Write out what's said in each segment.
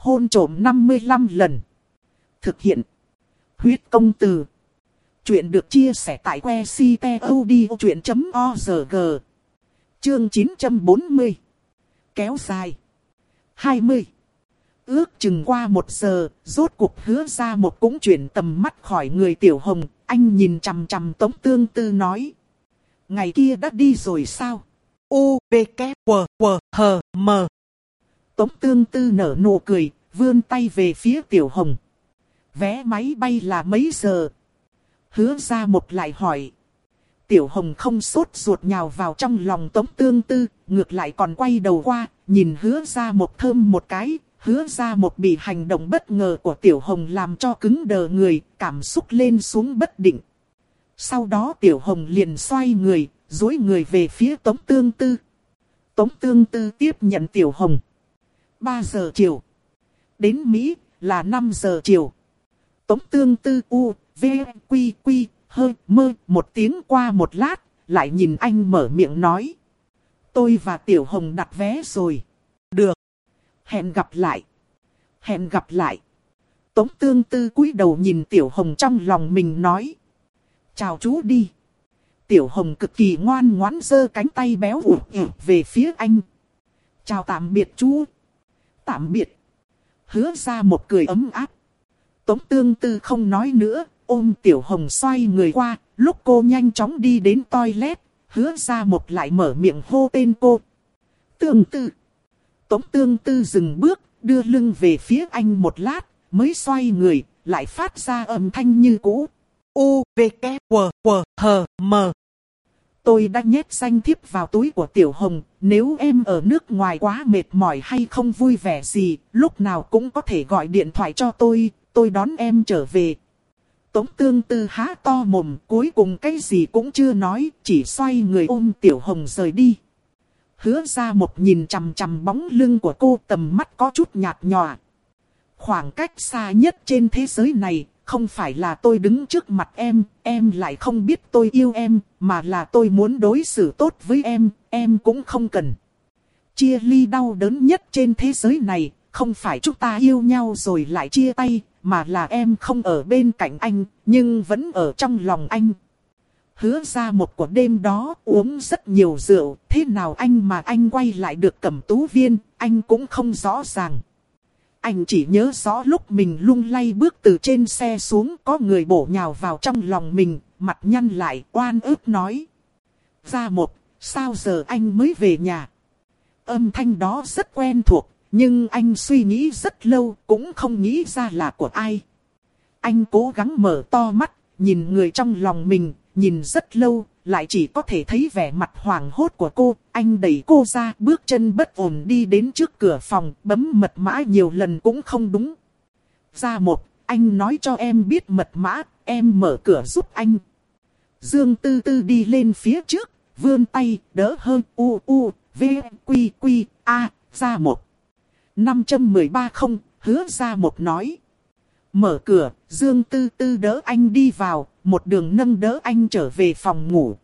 hôn trổm 55 lần. Thực hiện. Huyết công từ. Chuyện được chia sẻ tại que ctod.org. Chương 940. Kéo dài. 20. Ước chừng qua một giờ, rốt cuộc hứa ra một cũng chuyển tầm mắt khỏi người tiểu hồng, anh nhìn chằm chằm tống tương tư nói. Ngày kia đã đi rồi sao? U, V, K, W, W, H, M. Tống tương tư nở nụ cười, vươn tay về phía tiểu hồng. Vé máy bay là mấy giờ? Hứa ra một lại hỏi. Tiểu hồng không sốt ruột nhào vào trong lòng tống tương tư, ngược lại còn quay đầu qua, nhìn hứa ra một thơm một cái, hứa ra một bị hành động bất ngờ của tiểu hồng làm cho cứng đờ người, cảm xúc lên xuống bất định. Sau đó tiểu hồng liền xoay người, dối người về phía tống tương tư. Tống tương tư tiếp nhận tiểu hồng. 3 giờ chiều. Đến Mỹ là 5 giờ chiều. Tống tương tư u, v, quy, quy, hơi, mơ, một tiếng qua một lát, lại nhìn anh mở miệng nói. Tôi và Tiểu Hồng đặt vé rồi. Được. Hẹn gặp lại. Hẹn gặp lại. Tống tương tư cúi đầu nhìn Tiểu Hồng trong lòng mình nói. Chào chú đi. Tiểu Hồng cực kỳ ngoan ngoãn giơ cánh tay béo ụt về phía anh. Chào tạm biệt chú. Tạm biệt. Hứa ra một cười ấm áp. Tống tương tư không nói nữa, ôm Tiểu Hồng xoay người qua, lúc cô nhanh chóng đi đến toilet, hứa ra một lại mở miệng hô tên cô. Tương tư. Tống tương tư dừng bước, đưa lưng về phía anh một lát, mới xoay người, lại phát ra âm thanh như cũ. U, V, K, W, W, H, M. Tôi đã nhét danh thiếp vào túi của Tiểu Hồng, nếu em ở nước ngoài quá mệt mỏi hay không vui vẻ gì, lúc nào cũng có thể gọi điện thoại cho tôi, tôi đón em trở về. Tống tương tư há to mồm, cuối cùng cái gì cũng chưa nói, chỉ xoay người ôm Tiểu Hồng rời đi. Hứa ra một nhìn chằm chằm bóng lưng của cô tầm mắt có chút nhạt nhòa. Khoảng cách xa nhất trên thế giới này, không phải là tôi đứng trước mặt em, em lại không biết tôi yêu em, mà là tôi muốn đối xử tốt với em, em cũng không cần. Chia ly đau đớn nhất trên thế giới này, không phải chúng ta yêu nhau rồi lại chia tay, mà là em không ở bên cạnh anh, nhưng vẫn ở trong lòng anh. Hứa ra một cuộc đêm đó uống rất nhiều rượu, thế nào anh mà anh quay lại được cầm tú viên, anh cũng không rõ ràng. Anh chỉ nhớ rõ lúc mình lung lay bước từ trên xe xuống có người bổ nhào vào trong lòng mình, mặt nhăn lại oan ức nói. Ra một, sao giờ anh mới về nhà? Âm thanh đó rất quen thuộc, nhưng anh suy nghĩ rất lâu cũng không nghĩ ra là của ai. Anh cố gắng mở to mắt, nhìn người trong lòng mình, nhìn rất lâu, lại chỉ có thể thấy vẻ mặt hoảng hốt của cô. Anh đẩy cô ra, bước chân bất ổn đi đến trước cửa phòng, bấm mật mã nhiều lần cũng không đúng. Ra một, anh nói cho em biết mật mã, em mở cửa giúp anh. Dương Tư Tư đi lên phía trước, vươn tay, đỡ hơn u u, v, quy quy, a, ra một. 513 không, hứa ra một nói. Mở cửa, Dương Tư Tư đỡ anh đi vào, một đường nâng đỡ anh trở về phòng ngủ.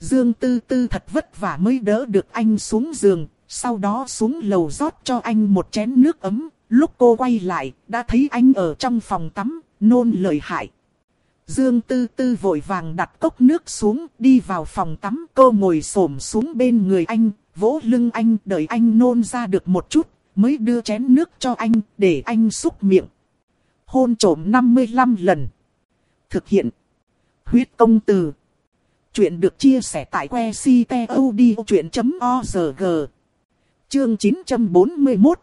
Dương Tư Tư thật vất vả mới đỡ được anh xuống giường, sau đó xuống lầu rót cho anh một chén nước ấm. Lúc cô quay lại, đã thấy anh ở trong phòng tắm, nôn lời hại. Dương Tư Tư vội vàng đặt cốc nước xuống, đi vào phòng tắm. Cô ngồi xổm xuống bên người anh, vỗ lưng anh, đợi anh nôn ra được một chút, mới đưa chén nước cho anh, để anh xúc miệng. Hôn trổm 55 lần. Thực hiện. Huyết công từ. Chuyện được chia sẻ tại que ctod.org. Chương 941.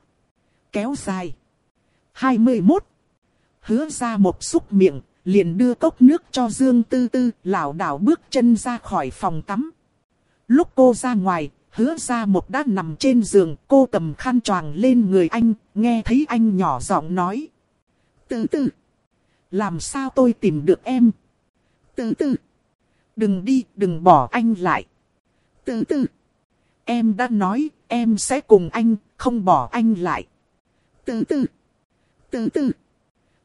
Kéo dài. 21. Hứa ra một xúc miệng, liền đưa cốc nước cho Dương Tư Tư, lảo đảo bước chân ra khỏi phòng tắm. Lúc cô ra ngoài, hứa ra một đã nằm trên giường, cô cầm khăn choàng lên người anh, nghe thấy anh nhỏ giọng nói. Từ từ, làm sao tôi tìm được em? Từ từ, đừng đi, đừng bỏ anh lại. Từ từ, em đã nói, em sẽ cùng anh, không bỏ anh lại. Từ từ, từ từ.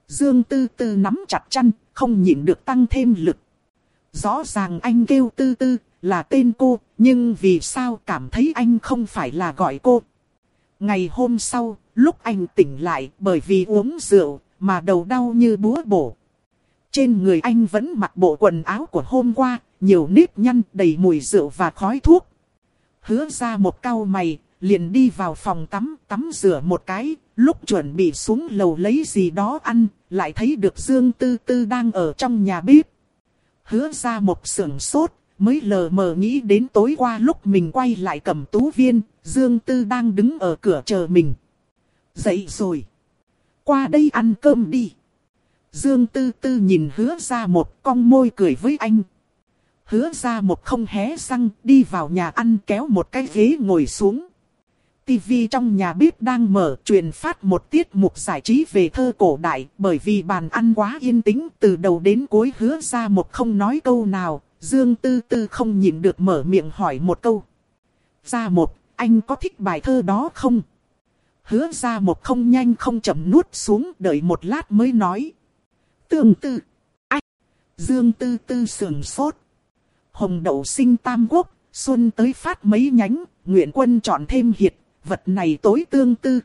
Dương Tư Tư nắm chặt chăn, không nhịn được tăng thêm lực. Rõ ràng anh kêu Tư Tư, là tên cô, nhưng vì sao cảm thấy anh không phải là gọi cô. Ngày hôm sau, lúc anh tỉnh lại bởi vì uống rượu mà đầu đau như búa bổ. Trên người anh vẫn mặc bộ quần áo của hôm qua, nhiều nếp nhăn đầy mùi rượu và khói thuốc. Hứa ra một cau mày, liền đi vào phòng tắm, tắm rửa một cái, lúc chuẩn bị xuống lầu lấy gì đó ăn, lại thấy được Dương Tư Tư đang ở trong nhà bếp. Hứa ra một sưởng sốt, mới lờ mờ nghĩ đến tối qua lúc mình quay lại cầm tú viên, Dương Tư đang đứng ở cửa chờ mình. Dậy rồi. Qua đây ăn cơm đi. Dương Tư Tư nhìn hứa ra một con môi cười với anh. Hứa ra một không hé răng đi vào nhà ăn kéo một cái ghế ngồi xuống. TV trong nhà bếp đang mở truyền phát một tiết mục giải trí về thơ cổ đại bởi vì bàn ăn quá yên tĩnh từ đầu đến cuối hứa ra một không nói câu nào. Dương Tư Tư không nhịn được mở miệng hỏi một câu. Ra một, anh có thích bài thơ đó không? Hứa ra một không nhanh không chậm nuốt xuống đợi một lát mới nói. Tương tư. Ách. Dương tư tư sườn sốt. Hồng đậu sinh tam quốc. Xuân tới phát mấy nhánh. Nguyện quân chọn thêm hiệt. Vật này tối tương tư.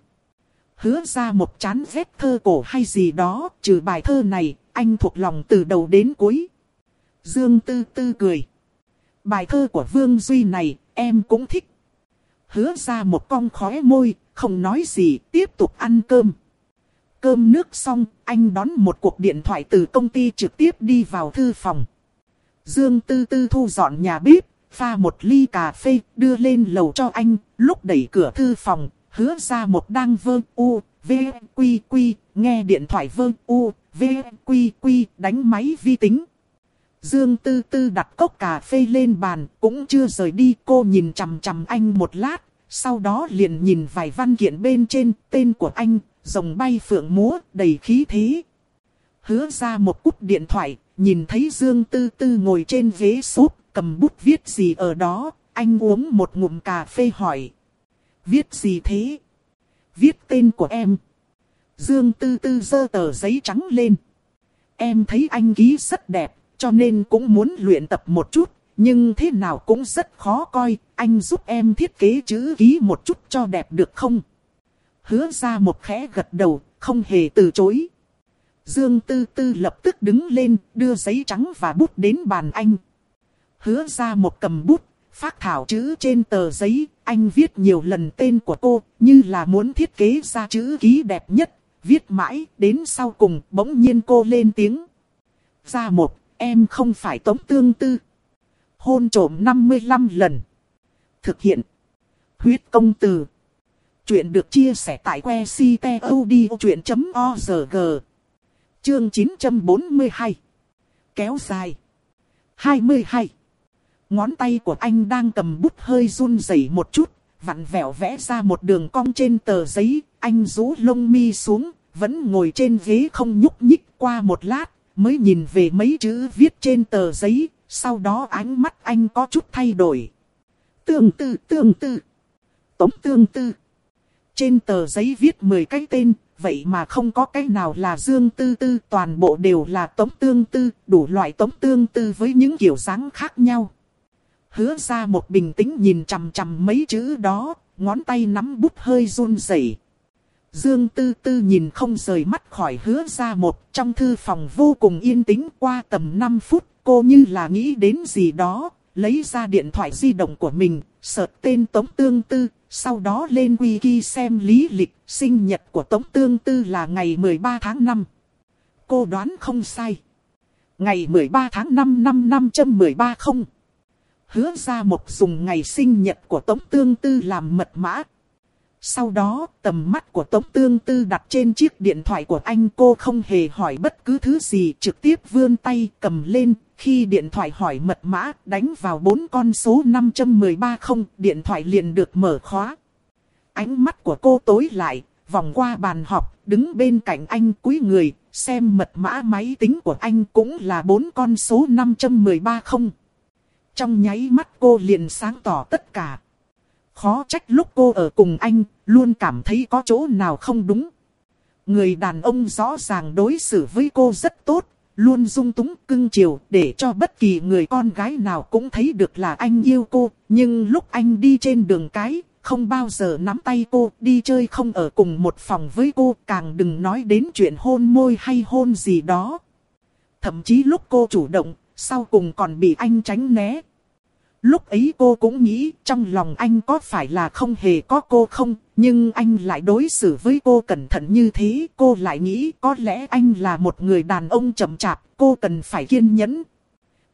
Hứa ra một chán vết thơ cổ hay gì đó. Trừ bài thơ này. Anh thuộc lòng từ đầu đến cuối. Dương tư tư cười. Bài thơ của Vương Duy này em cũng thích. Hứa ra một con khóe môi, không nói gì, tiếp tục ăn cơm. Cơm nước xong, anh đón một cuộc điện thoại từ công ty trực tiếp đi vào thư phòng. Dương Tư Tư thu dọn nhà bếp, pha một ly cà phê, đưa lên lầu cho anh, lúc đẩy cửa thư phòng, hứa ra một đang vơ u, v, quy quy, nghe điện thoại vơ u, v, quy quy, đánh máy vi tính. Dương Tư Tư đặt cốc cà phê lên bàn, cũng chưa rời đi, cô nhìn chằm chằm anh một lát, sau đó liền nhìn vài văn kiện bên trên, tên của anh, rồng bay phượng múa, đầy khí thế. Hứa ra một cúp điện thoại, nhìn thấy Dương Tư Tư ngồi trên ghế súp, cầm bút viết gì ở đó, anh uống một ngụm cà phê hỏi. Viết gì thế? Viết tên của em. Dương Tư Tư giơ tờ giấy trắng lên. Em thấy anh ký rất đẹp, cho nên cũng muốn luyện tập một chút, nhưng thế nào cũng rất khó coi, anh giúp em thiết kế chữ ký một chút cho đẹp được không? Hứa ra một khẽ gật đầu, không hề từ chối. Dương Tư Tư lập tức đứng lên, đưa giấy trắng và bút đến bàn anh. Hứa ra một cầm bút, phát thảo chữ trên tờ giấy, anh viết nhiều lần tên của cô, như là muốn thiết kế ra chữ ký đẹp nhất. Viết mãi, đến sau cùng, bỗng nhiên cô lên tiếng. Ra một, em không phải tống tương tư. Hôn trộm 55 lần. Thực hiện. Huyết công từ. Chuyện được chia sẻ tại que ctod.org. Chương 942. Kéo dài. 22. Ngón tay của anh đang cầm bút hơi run rẩy một chút, vặn vẹo vẽ ra một đường cong trên tờ giấy, anh rũ lông mi xuống, vẫn ngồi trên ghế không nhúc nhích qua một lát, mới nhìn về mấy chữ viết trên tờ giấy, sau đó ánh mắt anh có chút thay đổi. Tương tư, tương tư. Tống tương tư. Trên tờ giấy viết 10 cái tên, vậy mà không có cái nào là Dương Tư Tư, toàn bộ đều là Tống Tương Tư, đủ loại Tống Tương Tư với những kiểu dáng khác nhau. Hứa ra một bình tĩnh nhìn chằm chằm mấy chữ đó, ngón tay nắm bút hơi run rẩy. Dương Tư Tư nhìn không rời mắt khỏi hứa ra một, trong thư phòng vô cùng yên tĩnh qua tầm 5 phút, cô như là nghĩ đến gì đó, lấy ra điện thoại di động của mình, sợt tên Tống Tương Tư, sau đó lên wiki xem lý lịch, sinh nhật của Tống Tương Tư là ngày 13 tháng 5. Cô đoán không sai. Ngày 13 tháng 5 năm 513 không. Hứa ra một dùng ngày sinh nhật của Tống Tương Tư làm mật mã. Sau đó, tầm mắt của Tống Tương Tư đặt trên chiếc điện thoại của anh cô không hề hỏi bất cứ thứ gì trực tiếp vươn tay cầm lên. Khi điện thoại hỏi mật mã đánh vào bốn con số 513 không, điện thoại liền được mở khóa. Ánh mắt của cô tối lại, vòng qua bàn họp, đứng bên cạnh anh cúi người, xem mật mã máy tính của anh cũng là bốn con số 513 không. Trong nháy mắt cô liền sáng tỏ tất cả. Khó trách lúc cô ở cùng anh, luôn cảm thấy có chỗ nào không đúng. Người đàn ông rõ ràng đối xử với cô rất tốt, luôn dung túng cưng chiều để cho bất kỳ người con gái nào cũng thấy được là anh yêu cô. Nhưng lúc anh đi trên đường cái, không bao giờ nắm tay cô, đi chơi không ở cùng một phòng với cô, càng đừng nói đến chuyện hôn môi hay hôn gì đó. Thậm chí lúc cô chủ động, sau cùng còn bị anh tránh né. Lúc ấy cô cũng nghĩ trong lòng anh có phải là không hề có cô không, nhưng anh lại đối xử với cô cẩn thận như thế, cô lại nghĩ có lẽ anh là một người đàn ông chậm chạp, cô cần phải kiên nhẫn.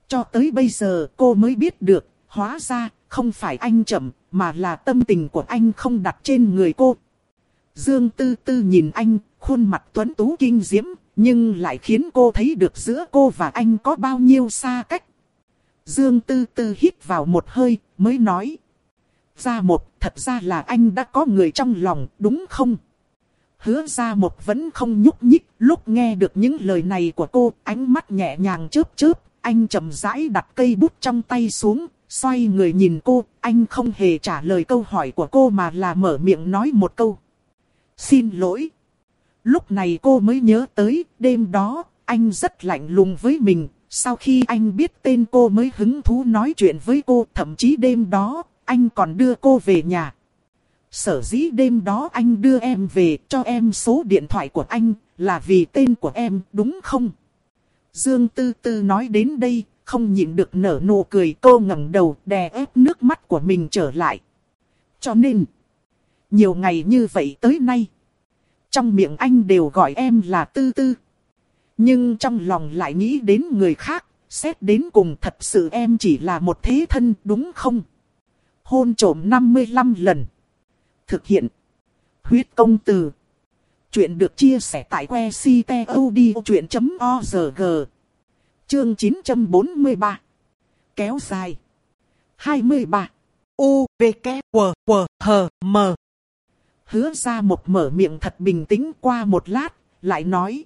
Cho tới bây giờ cô mới biết được, hóa ra không phải anh chậm, mà là tâm tình của anh không đặt trên người cô. Dương Tư Tư nhìn anh, khuôn mặt tuấn tú kinh diễm, nhưng lại khiến cô thấy được giữa cô và anh có bao nhiêu xa cách. Dương Tư Tư hít vào một hơi, mới nói. Ra một, thật ra là anh đã có người trong lòng, đúng không? Hứa ra một vẫn không nhúc nhích, lúc nghe được những lời này của cô, ánh mắt nhẹ nhàng chớp chớp, anh chậm rãi đặt cây bút trong tay xuống, xoay người nhìn cô, anh không hề trả lời câu hỏi của cô mà là mở miệng nói một câu. Xin lỗi. Lúc này cô mới nhớ tới, đêm đó, anh rất lạnh lùng với mình, sau khi anh biết tên cô mới hứng thú nói chuyện với cô, thậm chí đêm đó, anh còn đưa cô về nhà. Sở dĩ đêm đó anh đưa em về cho em số điện thoại của anh, là vì tên của em, đúng không? Dương Tư Tư nói đến đây, không nhịn được nở nụ cười cô ngẩng đầu đè ép nước mắt của mình trở lại. Cho nên, nhiều ngày như vậy tới nay, trong miệng anh đều gọi em là Tư Tư. Nhưng trong lòng lại nghĩ đến người khác, xét đến cùng thật sự em chỉ là một thế thân đúng không? Hôn trổm 55 lần. Thực hiện. Huyết công từ. Chuyện được chia sẻ tại que ctod.org. Chương 943. Kéo dài. 23. U, V, K, W, W, H, M. Hứa ra một mở miệng thật bình tĩnh qua một lát, lại nói.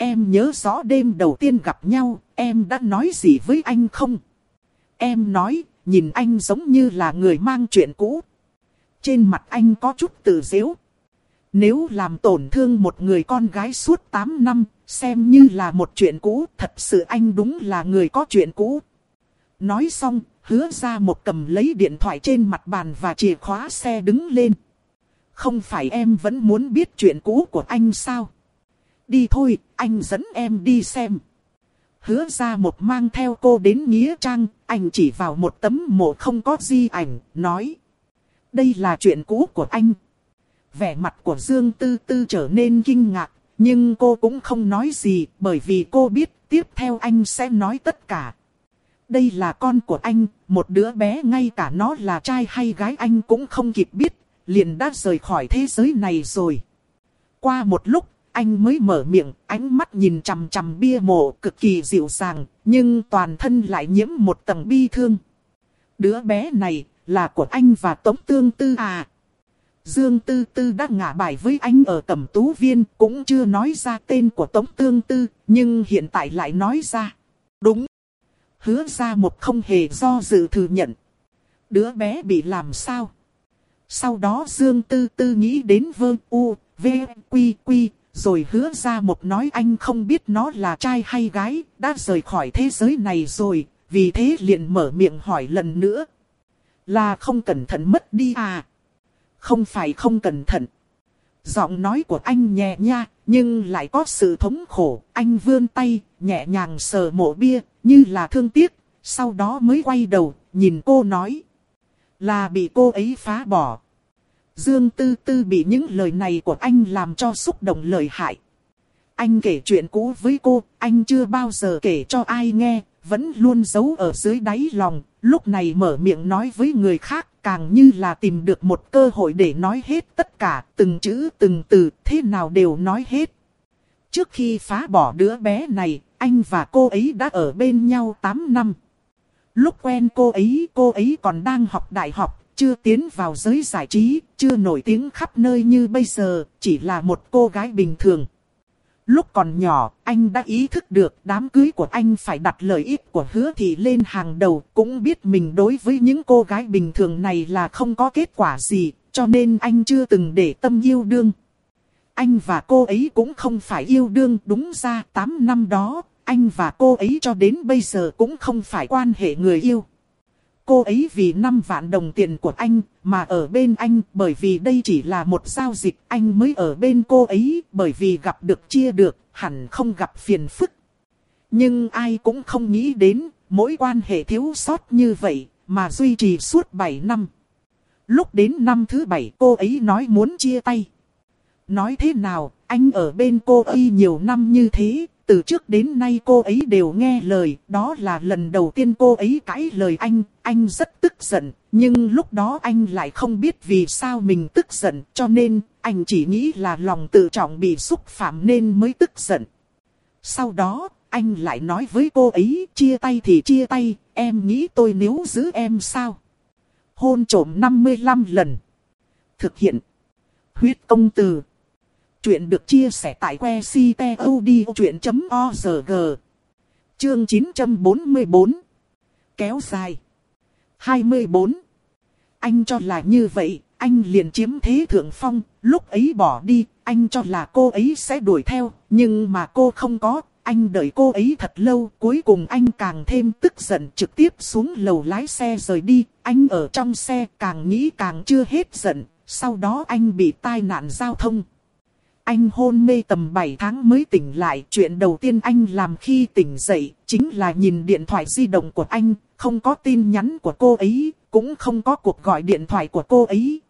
Em nhớ rõ đêm đầu tiên gặp nhau, em đã nói gì với anh không? Em nói, nhìn anh giống như là người mang chuyện cũ. Trên mặt anh có chút tự dễu. Nếu làm tổn thương một người con gái suốt 8 năm, xem như là một chuyện cũ, thật sự anh đúng là người có chuyện cũ. Nói xong, hứa ra một cầm lấy điện thoại trên mặt bàn và chìa khóa xe đứng lên. Không phải em vẫn muốn biết chuyện cũ của anh sao? Đi thôi, anh dẫn em đi xem. Hứa ra một mang theo cô đến Nghĩa Trang, anh chỉ vào một tấm mộ không có di ảnh, nói. Đây là chuyện cũ của anh. Vẻ mặt của Dương Tư Tư trở nên kinh ngạc, nhưng cô cũng không nói gì bởi vì cô biết tiếp theo anh sẽ nói tất cả. Đây là con của anh, một đứa bé ngay cả nó là trai hay gái anh cũng không kịp biết, liền đã rời khỏi thế giới này rồi. Qua một lúc, anh mới mở miệng, ánh mắt nhìn chằm chằm bia mộ cực kỳ dịu dàng, nhưng toàn thân lại nhiễm một tầng bi thương. Đứa bé này, là của anh và Tống Tương Tư à. Dương Tư Tư đã ngả bài với anh ở cẩm tú viên, cũng chưa nói ra tên của Tống Tương Tư, nhưng hiện tại lại nói ra. Đúng. Hứa ra một không hề do dự thừa nhận. Đứa bé bị làm sao? Sau đó Dương Tư Tư nghĩ đến vương u, v, quy, quy, rồi hứa ra một nói anh không biết nó là trai hay gái, đã rời khỏi thế giới này rồi, vì thế liền mở miệng hỏi lần nữa. Là không cẩn thận mất đi à? Không phải không cẩn thận. Giọng nói của anh nhẹ nha, nhưng lại có sự thống khổ. Anh vươn tay, nhẹ nhàng sờ mộ bia, như là thương tiếc. Sau đó mới quay đầu, nhìn cô nói. Là bị cô ấy phá bỏ. Dương Tư Tư bị những lời này của anh làm cho xúc động lời hại. Anh kể chuyện cũ với cô, anh chưa bao giờ kể cho ai nghe, vẫn luôn giấu ở dưới đáy lòng, lúc này mở miệng nói với người khác càng như là tìm được một cơ hội để nói hết tất cả, từng chữ từng từ, thế nào đều nói hết. Trước khi phá bỏ đứa bé này, anh và cô ấy đã ở bên nhau 8 năm. Lúc quen cô ấy, cô ấy còn đang học đại học, chưa tiến vào giới giải trí, chưa nổi tiếng khắp nơi như bây giờ, chỉ là một cô gái bình thường. Lúc còn nhỏ, anh đã ý thức được đám cưới của anh phải đặt lợi ích của hứa thị lên hàng đầu, cũng biết mình đối với những cô gái bình thường này là không có kết quả gì, cho nên anh chưa từng để tâm yêu đương. Anh và cô ấy cũng không phải yêu đương đúng ra 8 năm đó, anh và cô ấy cho đến bây giờ cũng không phải quan hệ người yêu cô ấy vì 5 vạn đồng tiền của anh, mà ở bên anh bởi vì đây chỉ là một giao dịch anh mới ở bên cô ấy bởi vì gặp được chia được, hẳn không gặp phiền phức. Nhưng ai cũng không nghĩ đến, mỗi quan hệ thiếu sót như vậy, mà duy trì suốt 7 năm. Lúc đến năm thứ 7 cô ấy nói muốn chia tay. Nói thế nào, anh ở bên cô ấy nhiều năm như thế, từ trước đến nay cô ấy đều nghe lời, đó là lần đầu tiên cô ấy cãi lời anh, anh rất tức giận, nhưng lúc đó anh lại không biết vì sao mình tức giận, cho nên anh chỉ nghĩ là lòng tự trọng bị xúc phạm nên mới tức giận. Sau đó, anh lại nói với cô ấy, chia tay thì chia tay, em nghĩ tôi nếu giữ em sao? Hôn trổm 55 lần. Thực hiện. Huyết công từ. Chuyện được chia sẻ tại que ctod.org. Chương 944. Kéo dài. 24. Anh cho là như vậy, anh liền chiếm thế thượng phong, lúc ấy bỏ đi, anh cho là cô ấy sẽ đuổi theo, nhưng mà cô không có, anh đợi cô ấy thật lâu, cuối cùng anh càng thêm tức giận trực tiếp xuống lầu lái xe rời đi, anh ở trong xe càng nghĩ càng chưa hết giận, sau đó anh bị tai nạn giao thông. Anh hôn mê tầm 7 tháng mới tỉnh lại, chuyện đầu tiên anh làm khi tỉnh dậy, chính là nhìn điện thoại di động của anh, không có tin nhắn của cô ấy, cũng không có cuộc gọi điện thoại của cô ấy.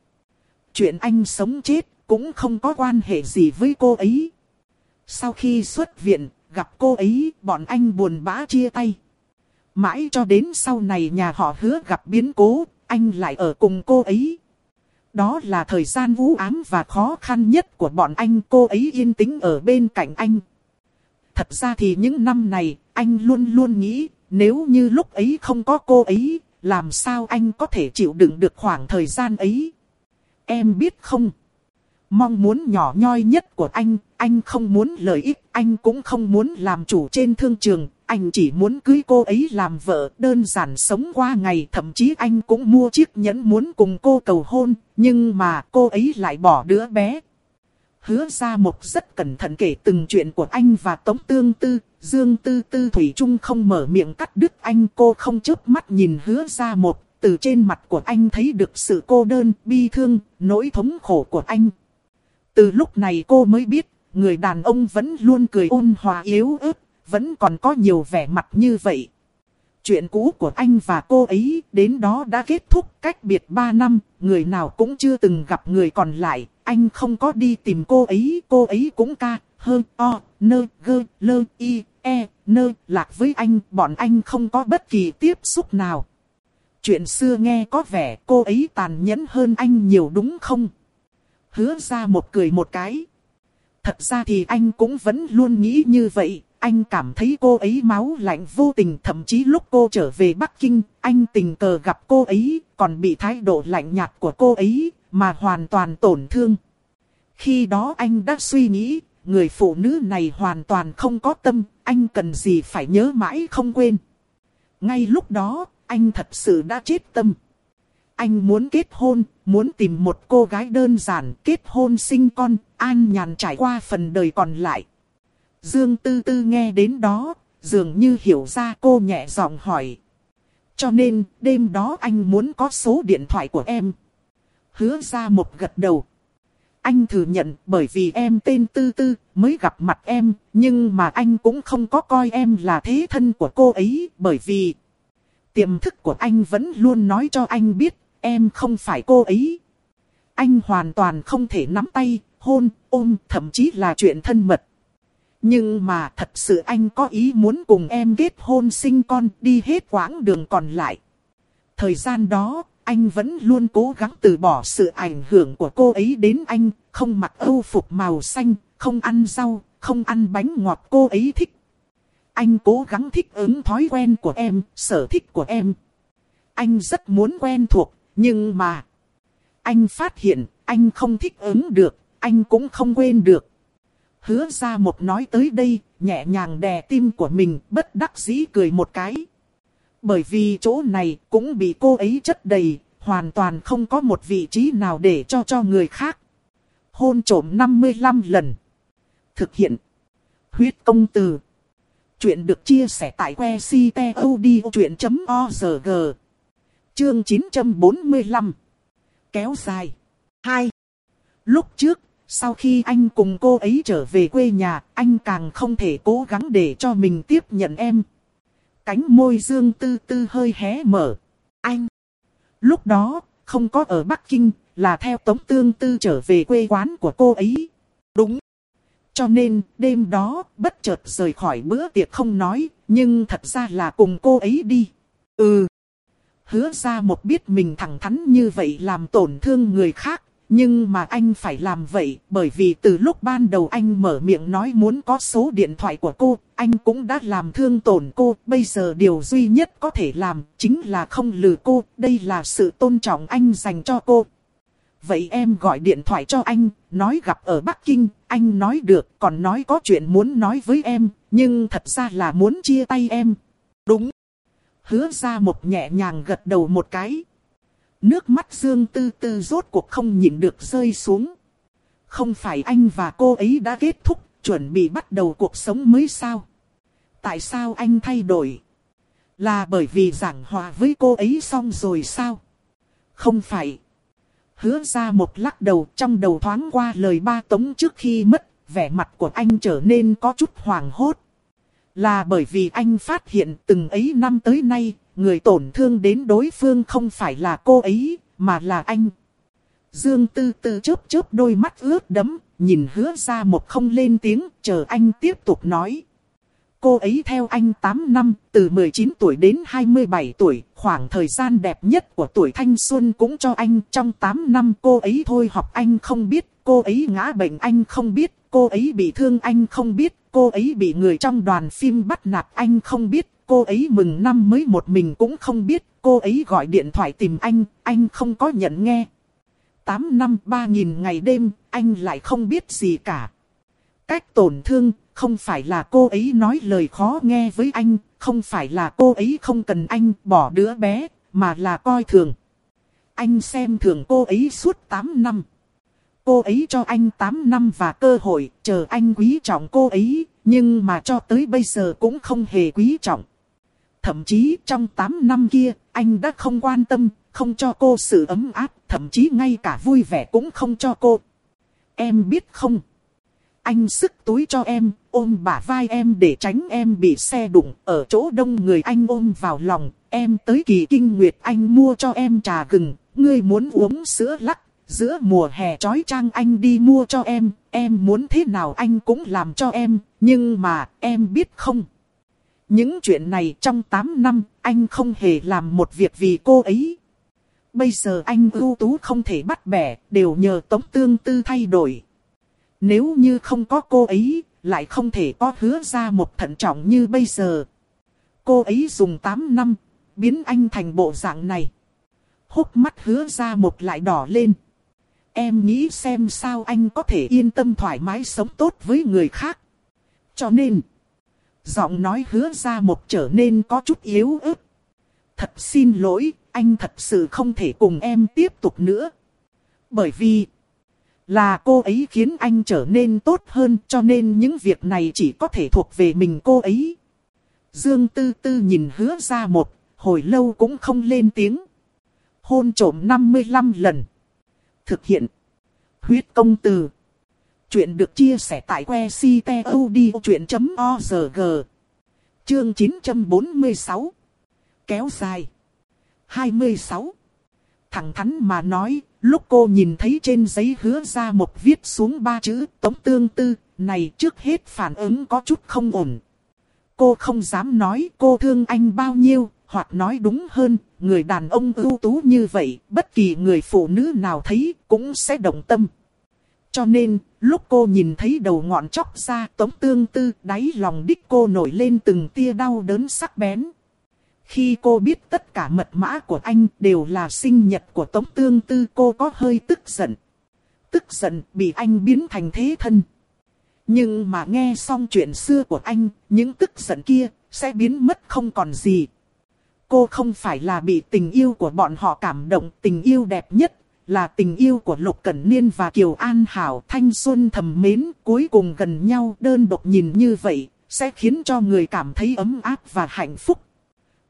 Chuyện anh sống chết, cũng không có quan hệ gì với cô ấy. Sau khi xuất viện, gặp cô ấy, bọn anh buồn bã chia tay. Mãi cho đến sau này nhà họ hứa gặp biến cố, anh lại ở cùng cô ấy. Đó là thời gian vũ ám và khó khăn nhất của bọn anh cô ấy yên tĩnh ở bên cạnh anh. Thật ra thì những năm này, anh luôn luôn nghĩ, nếu như lúc ấy không có cô ấy, làm sao anh có thể chịu đựng được khoảng thời gian ấy. Em biết không? Mong muốn nhỏ nhoi nhất của anh, anh không muốn lợi ích, anh cũng không muốn làm chủ trên thương trường, anh chỉ muốn cưới cô ấy làm vợ, đơn giản sống qua ngày, thậm chí anh cũng mua chiếc nhẫn muốn cùng cô cầu hôn, nhưng mà cô ấy lại bỏ đứa bé. Hứa ra một rất cẩn thận kể từng chuyện của anh và Tống Tương Tư, Dương Tư Tư Thủy Trung không mở miệng cắt đứt anh cô không chớp mắt nhìn hứa ra một, từ trên mặt của anh thấy được sự cô đơn, bi thương, nỗi thống khổ của anh. Từ lúc này cô mới biết, người đàn ông vẫn luôn cười ôn hòa yếu ớt, vẫn còn có nhiều vẻ mặt như vậy. Chuyện cũ của anh và cô ấy đến đó đã kết thúc cách biệt 3 năm, người nào cũng chưa từng gặp người còn lại, anh không có đi tìm cô ấy, cô ấy cũng ca, hơn, o, nơ, gơ, lơ, y, e, nơ, lạc với anh, bọn anh không có bất kỳ tiếp xúc nào. Chuyện xưa nghe có vẻ cô ấy tàn nhẫn hơn anh nhiều đúng không? Hứa ra một cười một cái. Thật ra thì anh cũng vẫn luôn nghĩ như vậy, anh cảm thấy cô ấy máu lạnh vô tình thậm chí lúc cô trở về Bắc Kinh, anh tình cờ gặp cô ấy, còn bị thái độ lạnh nhạt của cô ấy, mà hoàn toàn tổn thương. Khi đó anh đã suy nghĩ, người phụ nữ này hoàn toàn không có tâm, anh cần gì phải nhớ mãi không quên. Ngay lúc đó, anh thật sự đã chết tâm. Anh muốn kết hôn, muốn tìm một cô gái đơn giản, kết hôn sinh con, an nhàn trải qua phần đời còn lại. Dương Tư Tư nghe đến đó, dường như hiểu ra cô nhẹ giọng hỏi. Cho nên, đêm đó anh muốn có số điện thoại của em. Hứa ra một gật đầu. Anh thừa nhận bởi vì em tên Tư Tư mới gặp mặt em, nhưng mà anh cũng không có coi em là thế thân của cô ấy bởi vì tiềm thức của anh vẫn luôn nói cho anh biết em không phải cô ấy. Anh hoàn toàn không thể nắm tay, hôn, ôm, thậm chí là chuyện thân mật. Nhưng mà thật sự anh có ý muốn cùng em kết hôn sinh con đi hết quãng đường còn lại. Thời gian đó, anh vẫn luôn cố gắng từ bỏ sự ảnh hưởng của cô ấy đến anh, không mặc âu phục màu xanh, không ăn rau, không ăn bánh ngọt cô ấy thích. Anh cố gắng thích ứng thói quen của em, sở thích của em. Anh rất muốn quen thuộc, nhưng mà... Anh phát hiện, anh không thích ứng được, anh cũng không quên được. Hứa ra một nói tới đây, nhẹ nhàng đè tim của mình, bất đắc dĩ cười một cái. Bởi vì chỗ này cũng bị cô ấy chất đầy, hoàn toàn không có một vị trí nào để cho cho người khác. Hôn trổm 55 lần. Thực hiện. Huyết công từ. Chuyện được chia sẻ tại que ctod.org. Chương 945 Kéo dài 2. Lúc trước, sau khi anh cùng cô ấy trở về quê nhà, anh càng không thể cố gắng để cho mình tiếp nhận em. Cánh môi Dương Tư Tư hơi hé mở. Anh. Lúc đó, không có ở Bắc Kinh, là theo Tống Tương Tư trở về quê quán của cô ấy. Đúng. Cho nên, đêm đó, bất chợt rời khỏi bữa tiệc không nói, nhưng thật ra là cùng cô ấy đi. Ừ. Hứa ra một biết mình thẳng thắn như vậy làm tổn thương người khác, nhưng mà anh phải làm vậy bởi vì từ lúc ban đầu anh mở miệng nói muốn có số điện thoại của cô, anh cũng đã làm thương tổn cô. Bây giờ điều duy nhất có thể làm chính là không lừa cô, đây là sự tôn trọng anh dành cho cô. Vậy em gọi điện thoại cho anh, nói gặp ở Bắc Kinh, anh nói được, còn nói có chuyện muốn nói với em, nhưng thật ra là muốn chia tay em. Đúng. Hứa ra một nhẹ nhàng gật đầu một cái. Nước mắt Dương Tư Tư rốt cuộc không nhịn được rơi xuống. Không phải anh và cô ấy đã kết thúc, chuẩn bị bắt đầu cuộc sống mới sao? Tại sao anh thay đổi? Là bởi vì giảng hòa với cô ấy xong rồi sao? Không phải. Hứa ra một lắc đầu trong đầu thoáng qua lời ba tống trước khi mất, vẻ mặt của anh trở nên có chút hoảng hốt. Là bởi vì anh phát hiện từng ấy năm tới nay, người tổn thương đến đối phương không phải là cô ấy, mà là anh. Dương Tư Tư chớp chớp đôi mắt ướt đẫm, nhìn hứa ra một không lên tiếng, chờ anh tiếp tục nói. Cô ấy theo anh 8 năm, từ 19 tuổi đến 27 tuổi, khoảng thời gian đẹp nhất của tuổi thanh xuân cũng cho anh. Trong 8 năm cô ấy thôi học anh không biết, cô ấy ngã bệnh anh không biết, cô ấy bị thương anh không biết, cô ấy bị người trong đoàn phim bắt nạt anh không biết, cô ấy mừng năm mới một mình cũng không biết, cô ấy gọi điện thoại tìm anh, anh không có nhận nghe. 8 năm 3.000 ngày đêm, anh lại không biết gì cả. Cách tổn thương, không phải là cô ấy nói lời khó nghe với anh, không phải là cô ấy không cần anh bỏ đứa bé, mà là coi thường. Anh xem thường cô ấy suốt 8 năm. Cô ấy cho anh 8 năm và cơ hội, chờ anh quý trọng cô ấy, nhưng mà cho tới bây giờ cũng không hề quý trọng. Thậm chí trong 8 năm kia, anh đã không quan tâm, không cho cô sự ấm áp, thậm chí ngay cả vui vẻ cũng không cho cô. Em biết không? Anh sức túi cho em, ôm bả vai em để tránh em bị xe đụng, ở chỗ đông người anh ôm vào lòng, em tới kỳ kinh nguyệt anh mua cho em trà gừng, ngươi muốn uống sữa lắc, giữa mùa hè trói trang anh đi mua cho em, em muốn thế nào anh cũng làm cho em, nhưng mà em biết không? Những chuyện này trong 8 năm, anh không hề làm một việc vì cô ấy. Bây giờ anh ưu tú không thể bắt bẻ, đều nhờ tống tương tư thay đổi. Nếu như không có cô ấy, lại không thể có hứa ra một thận trọng như bây giờ. Cô ấy dùng 8 năm, biến anh thành bộ dạng này. Hốc mắt hứa ra một lại đỏ lên. Em nghĩ xem sao anh có thể yên tâm thoải mái sống tốt với người khác. Cho nên... Giọng nói hứa ra một trở nên có chút yếu ớt. Thật xin lỗi, anh thật sự không thể cùng em tiếp tục nữa. Bởi vì là cô ấy khiến anh trở nên tốt hơn cho nên những việc này chỉ có thể thuộc về mình cô ấy. Dương Tư Tư nhìn hứa ra một, hồi lâu cũng không lên tiếng. Hôn trổm 55 lần. Thực hiện. Huyết công từ. Chuyện được chia sẻ tại que ctod.org. Chương 946. Kéo dài. 26. Thẳng thắn mà nói, lúc cô nhìn thấy trên giấy hứa ra một viết xuống ba chữ tống tương tư, này trước hết phản ứng có chút không ổn. Cô không dám nói cô thương anh bao nhiêu, hoặc nói đúng hơn, người đàn ông ưu tú như vậy, bất kỳ người phụ nữ nào thấy cũng sẽ động tâm. Cho nên, lúc cô nhìn thấy đầu ngọn chóc ra tống tương tư, đáy lòng đích cô nổi lên từng tia đau đớn sắc bén. Khi cô biết tất cả mật mã của anh đều là sinh nhật của tống tương tư cô có hơi tức giận. Tức giận bị anh biến thành thế thân. Nhưng mà nghe xong chuyện xưa của anh, những tức giận kia sẽ biến mất không còn gì. Cô không phải là bị tình yêu của bọn họ cảm động, tình yêu đẹp nhất là tình yêu của Lục Cẩn Niên và Kiều An Hảo thanh xuân thầm mến cuối cùng gần nhau đơn độc nhìn như vậy, sẽ khiến cho người cảm thấy ấm áp và hạnh phúc.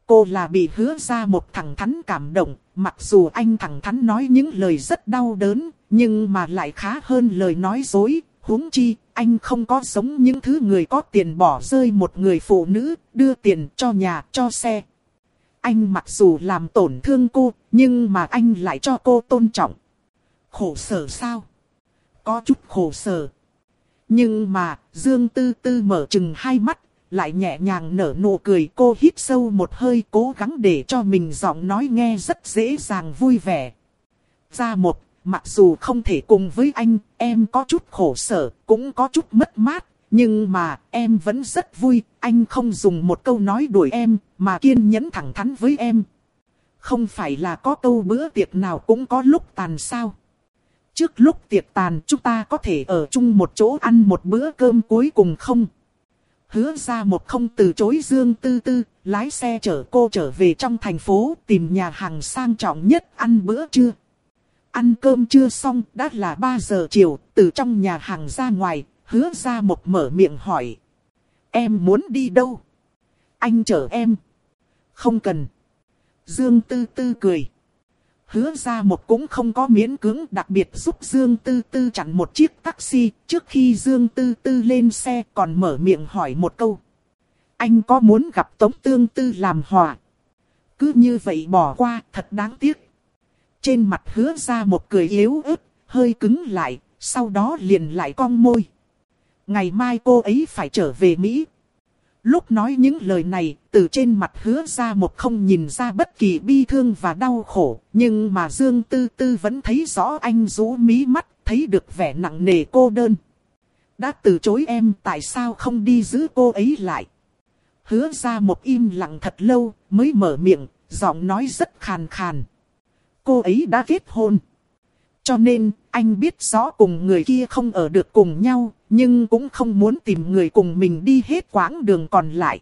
cô là bị hứa ra một thằng thắn cảm động, mặc dù anh thẳng thắn nói những lời rất đau đớn, nhưng mà lại khá hơn lời nói dối, huống chi, anh không có giống những thứ người có tiền bỏ rơi một người phụ nữ, đưa tiền cho nhà, cho xe. Anh mặc dù làm tổn thương cô, nhưng mà anh lại cho cô tôn trọng. Khổ sở sao? Có chút khổ sở. Nhưng mà, Dương Tư Tư mở chừng hai mắt, lại nhẹ nhàng nở nụ cười cô hít sâu một hơi cố gắng để cho mình giọng nói nghe rất dễ dàng vui vẻ. Ra một, mặc dù không thể cùng với anh, em có chút khổ sở, cũng có chút mất mát, nhưng mà em vẫn rất vui, anh không dùng một câu nói đuổi em, mà kiên nhẫn thẳng thắn với em. Không phải là có câu bữa tiệc nào cũng có lúc tàn sao. Trước lúc tiệc tàn chúng ta có thể ở chung một chỗ ăn một bữa cơm cuối cùng không? hứa ra một không từ chối Dương Tư Tư, lái xe chở cô trở về trong thành phố tìm nhà hàng sang trọng nhất ăn bữa trưa. Ăn cơm chưa xong, đã là 3 giờ chiều, từ trong nhà hàng ra ngoài, hứa ra một mở miệng hỏi. Em muốn đi đâu? Anh chở em. Không cần. Dương Tư Tư cười hứa ra một cũng không có miễn cưỡng đặc biệt giúp Dương Tư Tư chặn một chiếc taxi trước khi Dương Tư Tư lên xe còn mở miệng hỏi một câu. Anh có muốn gặp Tống Tương Tư làm hòa? Cứ như vậy bỏ qua thật đáng tiếc. Trên mặt hứa ra một cười yếu ớt, hơi cứng lại, sau đó liền lại cong môi. Ngày mai cô ấy phải trở về Mỹ, Lúc nói những lời này, từ trên mặt hứa ra một không nhìn ra bất kỳ bi thương và đau khổ, nhưng mà Dương Tư Tư vẫn thấy rõ anh rú mí mắt, thấy được vẻ nặng nề cô đơn. Đã từ chối em tại sao không đi giữ cô ấy lại? Hứa ra một im lặng thật lâu, mới mở miệng, giọng nói rất khàn khàn. Cô ấy đã kết hôn. Cho nên, anh biết rõ cùng người kia không ở được cùng nhau, nhưng cũng không muốn tìm người cùng mình đi hết quãng đường còn lại.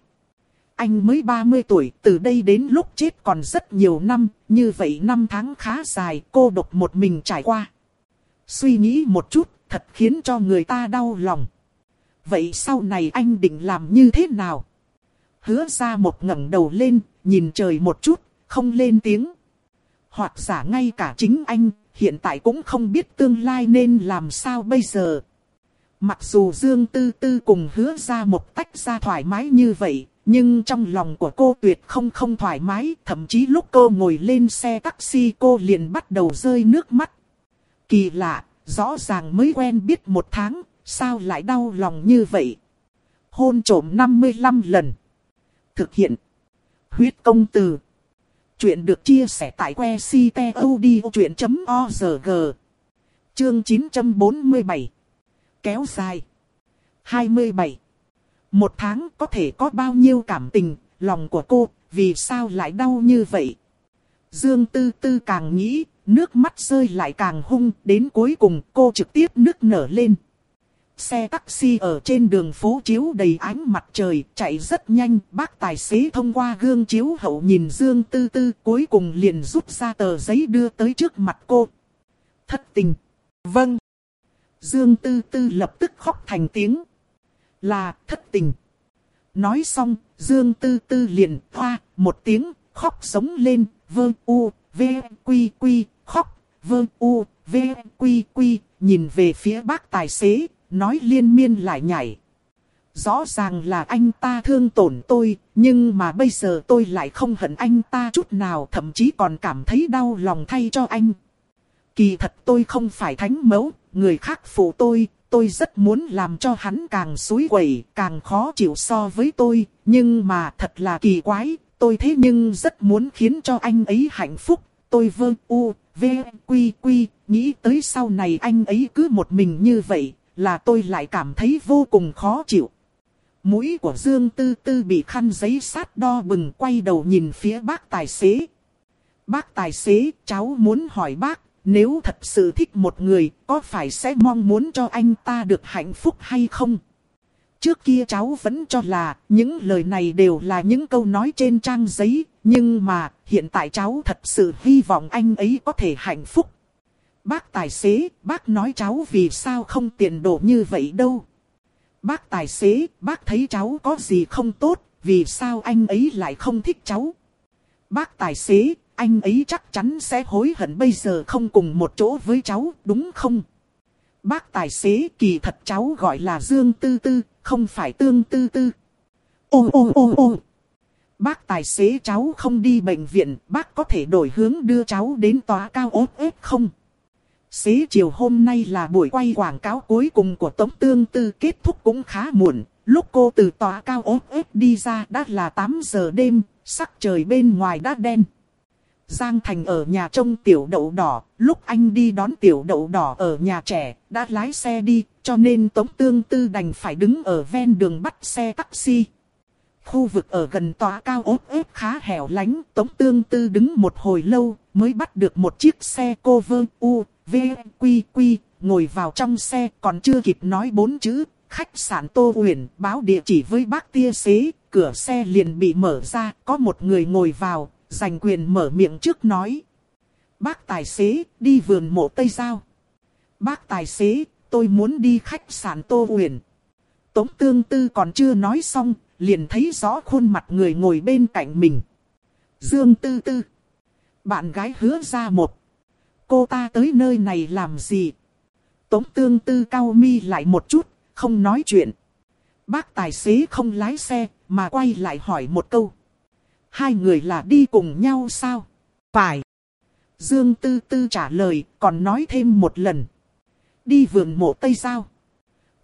Anh mới 30 tuổi, từ đây đến lúc chết còn rất nhiều năm, như vậy năm tháng khá dài, cô độc một mình trải qua. Suy nghĩ một chút, thật khiến cho người ta đau lòng. Vậy sau này anh định làm như thế nào? Hứa ra một ngẩng đầu lên, nhìn trời một chút, không lên tiếng. Hoặc giả ngay cả chính anh, hiện tại cũng không biết tương lai nên làm sao bây giờ. Mặc dù Dương Tư Tư cùng hứa ra một tách ra thoải mái như vậy, nhưng trong lòng của cô tuyệt không không thoải mái, thậm chí lúc cô ngồi lên xe taxi cô liền bắt đầu rơi nước mắt. Kỳ lạ, rõ ràng mới quen biết một tháng, sao lại đau lòng như vậy? Hôn trổm 55 lần. Thực hiện. Huyết công từ. Chuyện được chia sẻ tại que ctod.org. Chương 947 kéo dài. 27. Một tháng có thể có bao nhiêu cảm tình, lòng của cô, vì sao lại đau như vậy? Dương Tư Tư càng nghĩ, nước mắt rơi lại càng hung, đến cuối cùng cô trực tiếp nước nở lên. Xe taxi ở trên đường phố chiếu đầy ánh mặt trời, chạy rất nhanh, bác tài xế thông qua gương chiếu hậu nhìn Dương Tư Tư cuối cùng liền rút ra tờ giấy đưa tới trước mặt cô. Thất tình. Vâng. Dương Tư Tư lập tức khóc thành tiếng. Là thất tình. Nói xong, Dương Tư Tư liền hoa một tiếng, khóc sống lên, vơ u, v, quy quy, khóc, vơ u, v, quy quy, nhìn về phía bác tài xế, nói liên miên lại nhảy. Rõ ràng là anh ta thương tổn tôi, nhưng mà bây giờ tôi lại không hận anh ta chút nào, thậm chí còn cảm thấy đau lòng thay cho anh. Kỳ thật tôi không phải thánh mẫu, người khác phụ tôi, tôi rất muốn làm cho hắn càng suối quẩy, càng khó chịu so với tôi, nhưng mà thật là kỳ quái, tôi thế nhưng rất muốn khiến cho anh ấy hạnh phúc, tôi vơ u, v, quy quy, nghĩ tới sau này anh ấy cứ một mình như vậy, là tôi lại cảm thấy vô cùng khó chịu. Mũi của Dương Tư Tư bị khăn giấy sát đo bừng quay đầu nhìn phía bác tài xế. Bác tài xế, cháu muốn hỏi bác, nếu thật sự thích một người, có phải sẽ mong muốn cho anh ta được hạnh phúc hay không? Trước kia cháu vẫn cho là những lời này đều là những câu nói trên trang giấy, nhưng mà hiện tại cháu thật sự hy vọng anh ấy có thể hạnh phúc. Bác tài xế, bác nói cháu vì sao không tiền đồ như vậy đâu. Bác tài xế, bác thấy cháu có gì không tốt, vì sao anh ấy lại không thích cháu. Bác tài xế, anh ấy chắc chắn sẽ hối hận bây giờ không cùng một chỗ với cháu, đúng không? Bác tài xế kỳ thật cháu gọi là Dương Tư Tư, không phải Tương Tư Tư. Ô ô ô ô. Bác tài xế cháu không đi bệnh viện, bác có thể đổi hướng đưa cháu đến tòa cao ốt ếp không? Xế chiều hôm nay là buổi quay quảng cáo cuối cùng của Tống Tương Tư kết thúc cũng khá muộn. Lúc cô từ tòa cao ốt ếp đi ra đã là 8 giờ đêm, sắc trời bên ngoài đã đen. Giang Thành ở nhà trông tiểu đậu đỏ, lúc anh đi đón tiểu đậu đỏ ở nhà trẻ, đã lái xe đi, cho nên Tống Tương Tư đành phải đứng ở ven đường bắt xe taxi. Khu vực ở gần tòa cao ốt ếp khá hẻo lánh, Tống Tương Tư đứng một hồi lâu, mới bắt được một chiếc xe cô vơ u, v, quy quy, ngồi vào trong xe còn chưa kịp nói bốn chữ, khách sạn Tô uyển báo địa chỉ với bác tia xế, cửa xe liền bị mở ra, có một người ngồi vào, giành quyền mở miệng trước nói. Bác tài xế, đi vườn mộ Tây Giao. Bác tài xế, tôi muốn đi khách sạn Tô uyển Tống tương tư còn chưa nói xong, liền thấy rõ khuôn mặt người ngồi bên cạnh mình. Dương tư tư. Bạn gái hứa ra một. Cô ta tới nơi này làm gì? Tống tương tư cao mi lại một chút, không nói chuyện. Bác tài xế không lái xe, mà quay lại hỏi một câu. Hai người là đi cùng nhau sao? Phải. Dương Tư Tư trả lời, còn nói thêm một lần. Đi vườn mộ Tây Giao.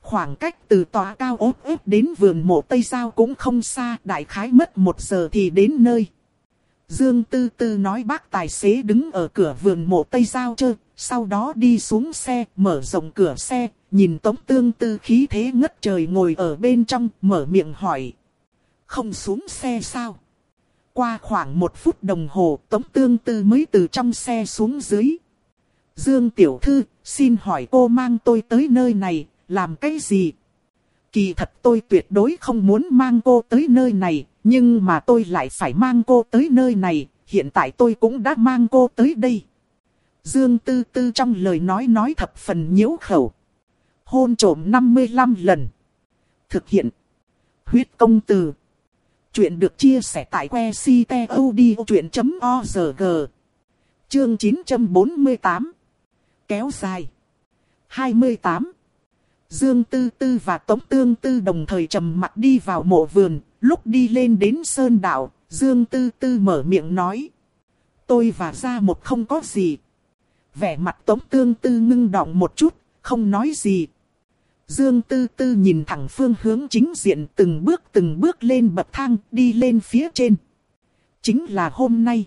Khoảng cách từ tòa cao ốp ếp đến vườn mộ Tây Giao cũng không xa, đại khái mất một giờ thì đến nơi. Dương Tư Tư nói bác tài xế đứng ở cửa vườn mộ Tây Giao chơ, sau đó đi xuống xe, mở rộng cửa xe, nhìn Tống Tương Tư khí thế ngất trời ngồi ở bên trong, mở miệng hỏi. Không xuống xe sao? Qua khoảng một phút đồng hồ, Tống Tương Tư mới từ trong xe xuống dưới. Dương Tiểu Thư, xin hỏi cô mang tôi tới nơi này, làm cái gì? Kỳ thật tôi tuyệt đối không muốn mang cô tới nơi này, nhưng mà tôi lại phải mang cô tới nơi này, hiện tại tôi cũng đã mang cô tới đây. Dương Tư Tư trong lời nói nói thập phần nhiễu khẩu. Hôn trổm 55 lần. Thực hiện. Huyết công từ. Chuyện được chia sẻ tại que ctod.org. Chương 948. Kéo dài. 28. Dương Tư Tư và Tống Tương Tư đồng thời trầm mặt đi vào mộ vườn, lúc đi lên đến sơn đạo, Dương Tư Tư mở miệng nói. Tôi và ra một không có gì. Vẻ mặt Tống Tương Tư ngưng đọng một chút, không nói gì. Dương Tư Tư nhìn thẳng phương hướng chính diện từng bước từng bước lên bậc thang đi lên phía trên. Chính là hôm nay.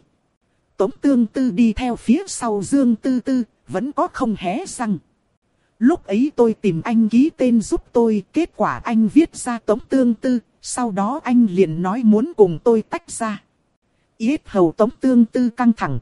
Tống Tương Tư đi theo phía sau Dương Tư Tư, vẫn có không hé răng. Lúc ấy tôi tìm anh ký tên giúp tôi, kết quả anh viết ra Tống Tương Tư, sau đó anh liền nói muốn cùng tôi tách ra. Yết hầu Tống Tương Tư căng thẳng.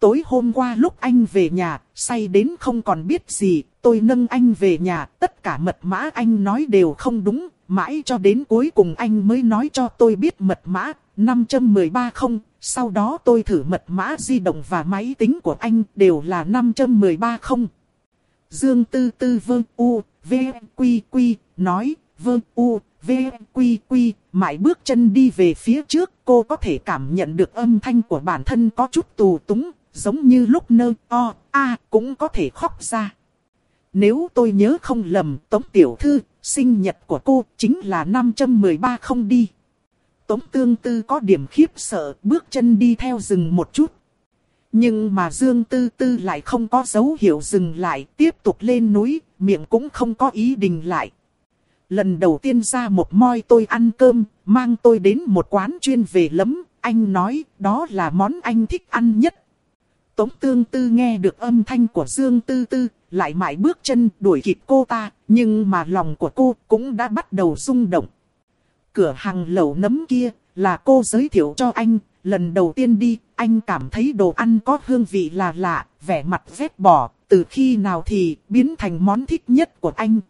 Tối hôm qua lúc anh về nhà, say đến không còn biết gì, tôi nâng anh về nhà, tất cả mật mã anh nói đều không đúng, mãi cho đến cuối cùng anh mới nói cho tôi biết mật mã, 513 không, sau đó tôi thử mật mã di động và máy tính của anh đều là 513 không. Dương Tư Tư Vương U, V, Quy Quy, nói, Vương U, V, Quy Quy, mãi bước chân đi về phía trước, cô có thể cảm nhận được âm thanh của bản thân có chút tù túng, giống như lúc nơ, o, a, cũng có thể khóc ra. Nếu tôi nhớ không lầm, Tống Tiểu Thư, sinh nhật của cô chính là 513 không đi. Tống Tương Tư có điểm khiếp sợ, bước chân đi theo rừng một chút. Nhưng mà Dương Tư Tư lại không có dấu hiệu dừng lại, tiếp tục lên núi, miệng cũng không có ý đình lại. Lần đầu tiên ra một moi tôi ăn cơm, mang tôi đến một quán chuyên về lấm, anh nói đó là món anh thích ăn nhất. Tống Tương Tư nghe được âm thanh của Dương Tư Tư, lại mãi bước chân đuổi kịp cô ta, nhưng mà lòng của cô cũng đã bắt đầu rung động. Cửa hàng lẩu nấm kia là cô giới thiệu cho anh, lần đầu tiên đi, anh cảm thấy đồ ăn có hương vị là lạ, vẻ mặt vết bỏ, từ khi nào thì biến thành món thích nhất của anh.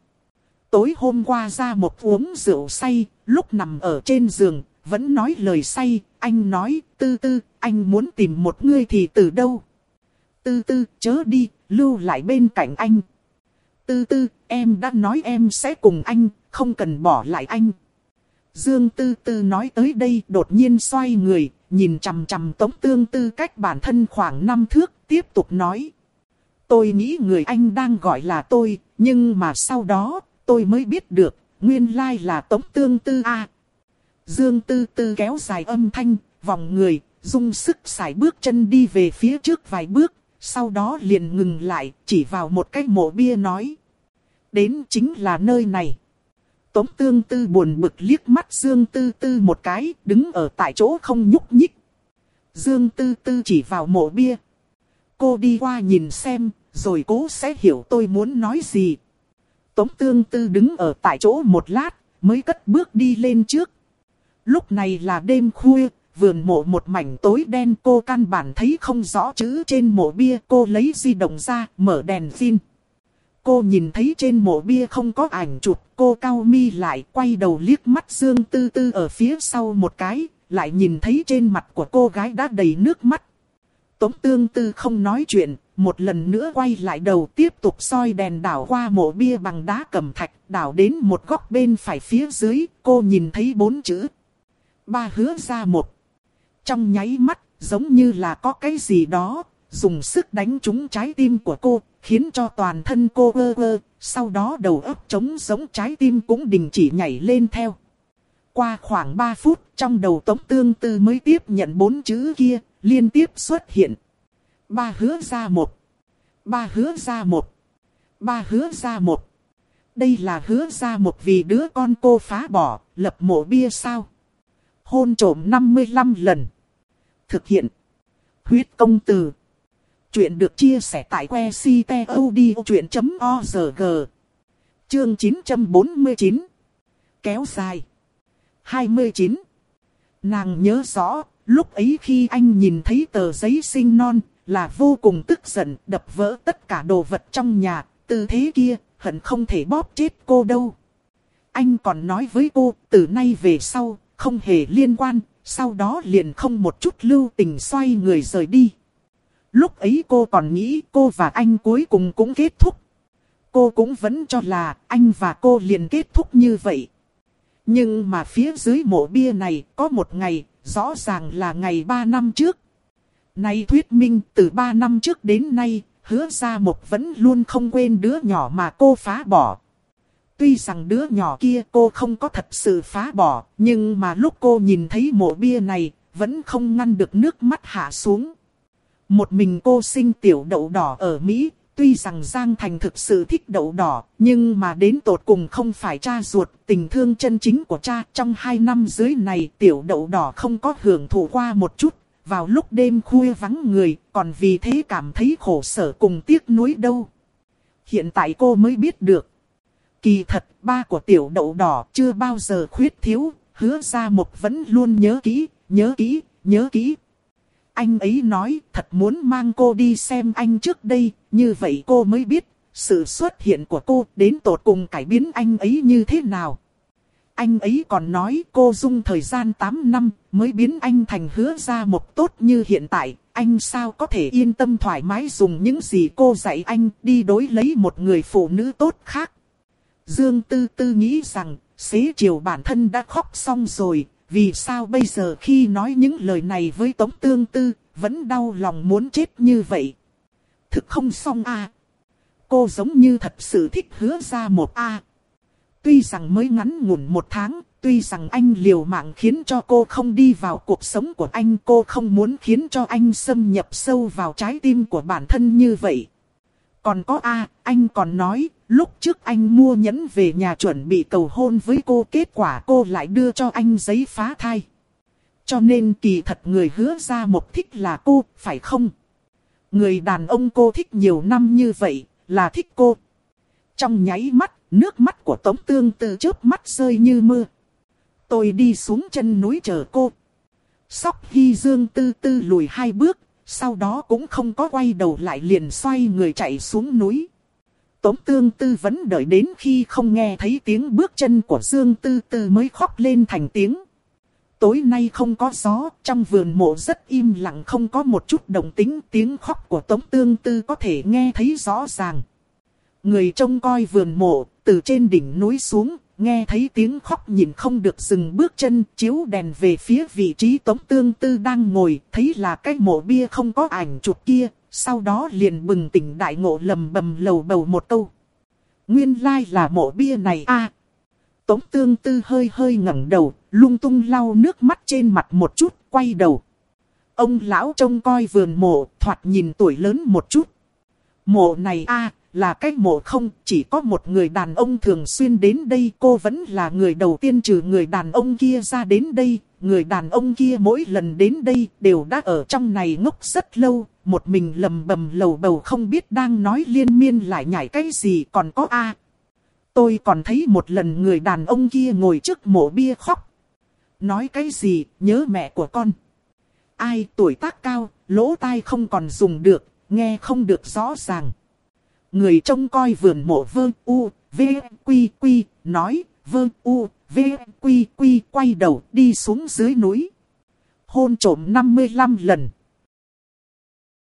Tối hôm qua ra một uống rượu say, lúc nằm ở trên giường, vẫn nói lời say, anh nói, tư tư, anh muốn tìm một người thì từ đâu? Tư tư, chớ đi, lưu lại bên cạnh anh. Tư tư, em đã nói em sẽ cùng anh, không cần bỏ lại anh. Dương Tư Tư nói tới đây đột nhiên xoay người, nhìn chằm chằm tống tương tư cách bản thân khoảng năm thước, tiếp tục nói. Tôi nghĩ người anh đang gọi là tôi, nhưng mà sau đó, tôi mới biết được, nguyên lai là tống tương tư A. Dương tư tư kéo dài âm thanh, vòng người, dùng sức xài bước chân đi về phía trước vài bước, sau đó liền ngừng lại, chỉ vào một cái mộ bia nói. Đến chính là nơi này. Tống tương tư buồn bực liếc mắt Dương tư tư một cái, đứng ở tại chỗ không nhúc nhích. Dương tư tư chỉ vào mộ bia. Cô đi qua nhìn xem, rồi cố sẽ hiểu tôi muốn nói gì. Tống tương tư đứng ở tại chỗ một lát, mới cất bước đi lên trước. Lúc này là đêm khuya, vườn mộ một mảnh tối đen cô căn bản thấy không rõ chữ trên mộ bia. Cô lấy di động ra, mở đèn xin Cô nhìn thấy trên mộ bia không có ảnh chụp, cô cao mi lại quay đầu liếc mắt Dương Tư Tư ở phía sau một cái, lại nhìn thấy trên mặt của cô gái đã đầy nước mắt. Tống Tương Tư không nói chuyện, một lần nữa quay lại đầu tiếp tục soi đèn đảo qua mộ bia bằng đá cẩm thạch, đảo đến một góc bên phải phía dưới, cô nhìn thấy bốn chữ. Ba hứa ra một. Trong nháy mắt, giống như là có cái gì đó, dùng sức đánh trúng trái tim của cô, khiến cho toàn thân cô ơ ơ, sau đó đầu óc trống giống trái tim cũng đình chỉ nhảy lên theo. Qua khoảng 3 phút, trong đầu Tống Tương Tư mới tiếp nhận bốn chữ kia, liên tiếp xuất hiện. Ba hứa ra một. Ba hứa ra một. Ba hứa ra một. Đây là hứa ra một vì đứa con cô phá bỏ, lập mộ bia sao. Hôn trổm 55 lần. Thực hiện. Huyết công từ. Chuyện được chia sẻ tại que ctod.org. Chương 949. Kéo dài. 29. Nàng nhớ rõ, lúc ấy khi anh nhìn thấy tờ giấy sinh non, là vô cùng tức giận, đập vỡ tất cả đồ vật trong nhà, từ thế kia, hận không thể bóp chết cô đâu. Anh còn nói với cô, từ nay về sau, không hề liên quan, sau đó liền không một chút lưu tình xoay người rời đi. Lúc ấy cô còn nghĩ cô và anh cuối cùng cũng kết thúc. Cô cũng vẫn cho là anh và cô liền kết thúc như vậy. Nhưng mà phía dưới mộ bia này có một ngày, rõ ràng là ngày 3 năm trước. Này thuyết minh từ 3 năm trước đến nay, hứa ra một vẫn luôn không quên đứa nhỏ mà cô phá bỏ. Tuy rằng đứa nhỏ kia cô không có thật sự phá bỏ, nhưng mà lúc cô nhìn thấy mộ bia này, vẫn không ngăn được nước mắt hạ xuống. Một mình cô sinh tiểu đậu đỏ ở Mỹ, tuy rằng Giang Thành thực sự thích đậu đỏ, nhưng mà đến tột cùng không phải cha ruột, tình thương chân chính của cha. Trong hai năm dưới này tiểu đậu đỏ không có hưởng thụ qua một chút, vào lúc đêm khuya vắng người, còn vì thế cảm thấy khổ sở cùng tiếc nuối đâu. Hiện tại cô mới biết được. Kỳ thật, ba của tiểu đậu đỏ chưa bao giờ khuyết thiếu, hứa ra một vẫn luôn nhớ kỹ, nhớ kỹ, nhớ kỹ. Anh ấy nói thật muốn mang cô đi xem anh trước đây, như vậy cô mới biết, sự xuất hiện của cô đến tột cùng cải biến anh ấy như thế nào. Anh ấy còn nói cô dùng thời gian 8 năm mới biến anh thành hứa ra một tốt như hiện tại. Anh sao có thể yên tâm thoải mái dùng những gì cô dạy anh đi đối lấy một người phụ nữ tốt khác. Dương Tư Tư nghĩ rằng, xế chiều bản thân đã khóc xong rồi, vì sao bây giờ khi nói những lời này với Tống Tương Tư, vẫn đau lòng muốn chết như vậy? Thực không xong a Cô giống như thật sự thích hứa ra một a Tuy rằng mới ngắn ngủn một tháng, tuy rằng anh liều mạng khiến cho cô không đi vào cuộc sống của anh, cô không muốn khiến cho anh xâm nhập sâu vào trái tim của bản thân như vậy. Còn có A, anh còn nói, lúc trước anh mua nhẫn về nhà chuẩn bị cầu hôn với cô, kết quả cô lại đưa cho anh giấy phá thai. Cho nên kỳ thật người hứa ra một thích là cô, phải không? Người đàn ông cô thích nhiều năm như vậy, là thích cô. Trong nháy mắt, nước mắt của Tống Tương tư chớp mắt rơi như mưa. Tôi đi xuống chân núi chờ cô. Sóc Hy Dương tư tư lùi hai bước, sau đó cũng không có quay đầu lại liền xoay người chạy xuống núi. Tống tương tư vẫn đợi đến khi không nghe thấy tiếng bước chân của Dương tư tư mới khóc lên thành tiếng. Tối nay không có gió, trong vườn mộ rất im lặng không có một chút động tính tiếng khóc của Tống tương tư có thể nghe thấy rõ ràng. Người trông coi vườn mộ, từ trên đỉnh núi xuống, nghe thấy tiếng khóc nhìn không được dừng bước chân, chiếu đèn về phía vị trí tống tương tư đang ngồi, thấy là cái mộ bia không có ảnh chụp kia, sau đó liền bừng tỉnh đại ngộ lầm bầm lầu bầu một câu. Nguyên lai là mộ bia này a Tống tương tư hơi hơi ngẩng đầu, lung tung lau nước mắt trên mặt một chút, quay đầu. Ông lão trông coi vườn mộ, thoạt nhìn tuổi lớn một chút. Mộ này a là cái mộ không, chỉ có một người đàn ông thường xuyên đến đây. Cô vẫn là người đầu tiên trừ người đàn ông kia ra đến đây. Người đàn ông kia mỗi lần đến đây đều đã ở trong này ngốc rất lâu. Một mình lầm bầm lầu bầu không biết đang nói liên miên lại nhảy cái gì còn có a Tôi còn thấy một lần người đàn ông kia ngồi trước mộ bia khóc. Nói cái gì, nhớ mẹ của con. Ai tuổi tác cao, lỗ tai không còn dùng được, nghe không được rõ ràng. Người trông coi vườn mộ vương u, v, quy quy, nói, vương u, v, quy quy, quay đầu đi xuống dưới núi. Hôn trộm 55 lần.